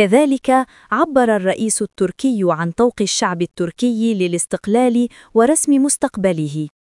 كذلك عبر الرئيس التركي عن طوق الشعب التركي للاستقلال ورسم مستقبله.